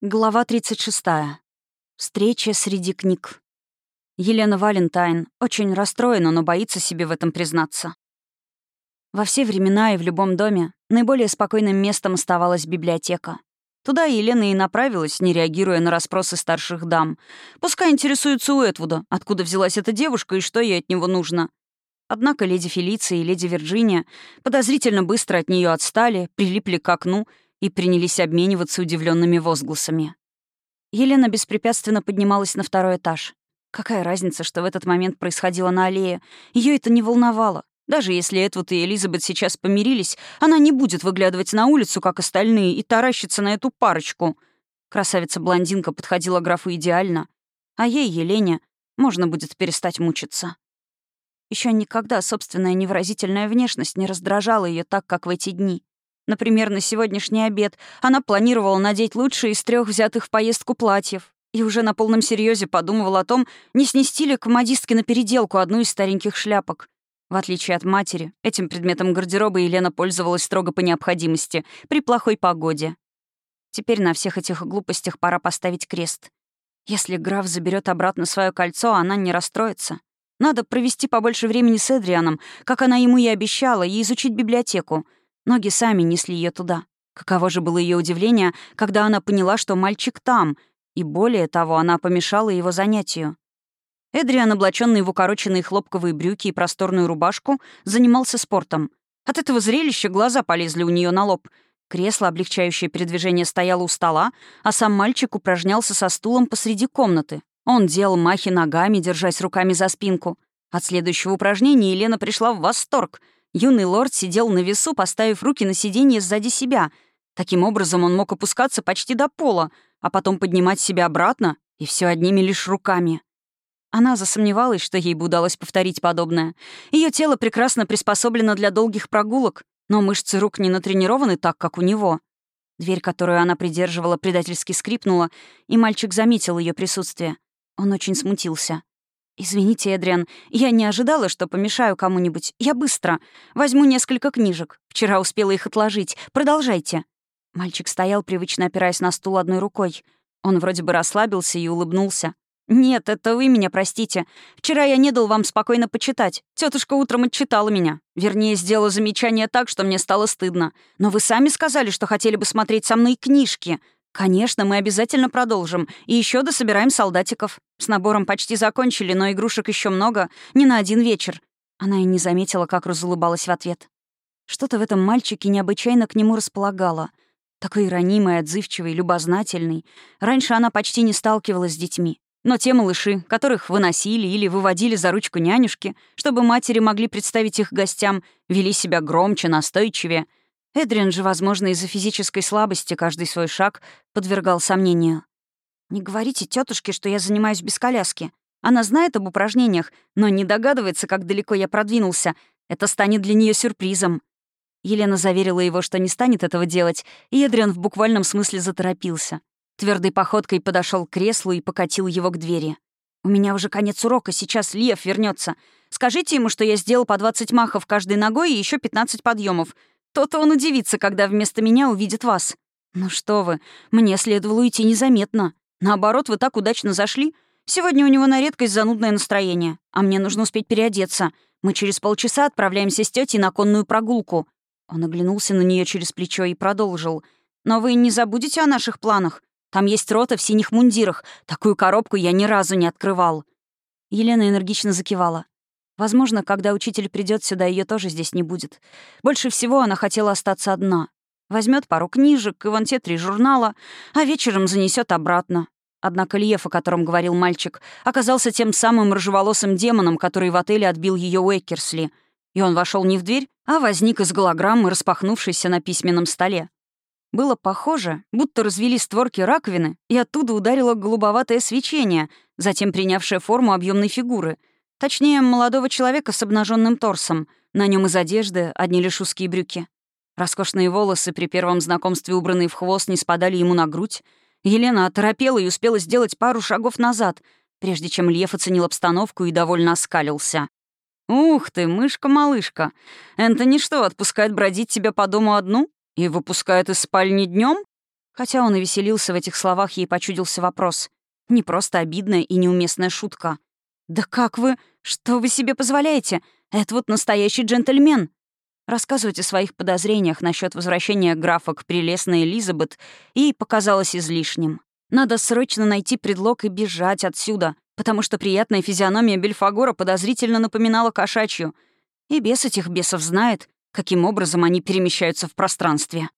Глава 36. Встреча среди книг. Елена Валентайн очень расстроена, но боится себе в этом признаться. Во все времена и в любом доме наиболее спокойным местом оставалась библиотека. Туда Елена и направилась, не реагируя на расспросы старших дам. Пускай интересуется у Этвуда, откуда взялась эта девушка и что ей от него нужно. Однако леди Фелиция и леди Вирджиния подозрительно быстро от нее отстали, прилипли к окну — и принялись обмениваться удивленными возгласами. Елена беспрепятственно поднималась на второй этаж. Какая разница, что в этот момент происходило на аллее? Ее это не волновало. Даже если Эдвуд и Элизабет сейчас помирились, она не будет выглядывать на улицу, как остальные, и таращиться на эту парочку. Красавица-блондинка подходила графу идеально, а ей, Елене, можно будет перестать мучиться. Еще никогда собственная невыразительная внешность не раздражала ее так, как в эти дни. Например, на сегодняшний обед она планировала надеть лучшие из трех взятых в поездку платьев и уже на полном серьезе подумывала о том, не снести ли к модистке на переделку одну из стареньких шляпок. В отличие от матери, этим предметом гардероба Елена пользовалась строго по необходимости, при плохой погоде. Теперь на всех этих глупостях пора поставить крест. Если граф заберет обратно свое кольцо, она не расстроится. Надо провести побольше времени с Эдрианом, как она ему и обещала, и изучить библиотеку — Ноги сами несли ее туда. Каково же было ее удивление, когда она поняла, что мальчик там, и более того, она помешала его занятию. Эдриан, облаченный в укороченные хлопковые брюки и просторную рубашку, занимался спортом. От этого зрелища глаза полезли у нее на лоб. Кресло, облегчающее передвижение, стояло у стола, а сам мальчик упражнялся со стулом посреди комнаты. Он делал махи ногами, держась руками за спинку. От следующего упражнения Елена пришла в восторг — Юный лорд сидел на весу, поставив руки на сиденье сзади себя. Таким образом он мог опускаться почти до пола, а потом поднимать себя обратно, и все одними лишь руками. Она засомневалась, что ей бы удалось повторить подобное. Ее тело прекрасно приспособлено для долгих прогулок, но мышцы рук не натренированы так, как у него. Дверь, которую она придерживала, предательски скрипнула, и мальчик заметил ее присутствие. Он очень смутился. «Извините, Эдриан, я не ожидала, что помешаю кому-нибудь. Я быстро. Возьму несколько книжек. Вчера успела их отложить. Продолжайте». Мальчик стоял, привычно опираясь на стул одной рукой. Он вроде бы расслабился и улыбнулся. «Нет, это вы меня простите. Вчера я не дал вам спокойно почитать. Тетушка утром отчитала меня. Вернее, сделала замечание так, что мне стало стыдно. Но вы сами сказали, что хотели бы смотреть со мной книжки. «Конечно, мы обязательно продолжим. И еще дособираем солдатиков. С набором почти закончили, но игрушек еще много. Не на один вечер». Она и не заметила, как разулыбалась в ответ. Что-то в этом мальчике необычайно к нему располагало. Такой ранимый, отзывчивый, любознательный. Раньше она почти не сталкивалась с детьми. Но те малыши, которых выносили или выводили за ручку нянюшки, чтобы матери могли представить их гостям, вели себя громче, настойчивее — Эдриан же, возможно, из-за физической слабости каждый свой шаг подвергал сомнению. «Не говорите тетушке, что я занимаюсь без коляски. Она знает об упражнениях, но не догадывается, как далеко я продвинулся. Это станет для нее сюрпризом». Елена заверила его, что не станет этого делать, и Эдриан в буквальном смысле заторопился. Твердой походкой подошел к креслу и покатил его к двери. «У меня уже конец урока, сейчас Лев вернется. Скажите ему, что я сделал по 20 махов каждой ногой и еще 15 подъемов. То-то он удивится, когда вместо меня увидит вас. Ну что вы, мне следовало уйти незаметно. Наоборот, вы так удачно зашли. Сегодня у него на редкость занудное настроение, а мне нужно успеть переодеться. Мы через полчаса отправляемся с тетей на конную прогулку». Он оглянулся на нее через плечо и продолжил. «Но вы не забудете о наших планах? Там есть рота в синих мундирах. Такую коробку я ни разу не открывал». Елена энергично закивала. Возможно, когда учитель придет сюда, ее тоже здесь не будет. Больше всего она хотела остаться одна. Возьмет пару книжек и вон те три журнала, а вечером занесет обратно. Однако Лев, о котором говорил мальчик, оказался тем самым рыжеволосым демоном, который в отеле отбил ее у Эккерсли. И он вошел не в дверь, а возник из голограммы, распахнувшейся на письменном столе. Было похоже, будто развели створки раковины, и оттуда ударило голубоватое свечение, затем принявшее форму объемной фигуры — Точнее, молодого человека с обнаженным торсом. На нем из одежды одни лишь узкие брюки. Роскошные волосы, при первом знакомстве убранные в хвост, не спадали ему на грудь. Елена оторопела и успела сделать пару шагов назад, прежде чем Лев оценил обстановку и довольно оскалился. «Ух ты, мышка-малышка! Энтони что, отпускает бродить тебя по дому одну? И выпускает из спальни днем? Хотя он и веселился в этих словах, ей почудился вопрос. Не просто обидная и неуместная шутка. «Да как вы? Что вы себе позволяете? Это вот настоящий джентльмен!» Рассказывать о своих подозрениях насчет возвращения графа к прелестной Элизабет ей показалось излишним. Надо срочно найти предлог и бежать отсюда, потому что приятная физиономия Бельфагора подозрительно напоминала кошачью. И бес этих бесов знает, каким образом они перемещаются в пространстве.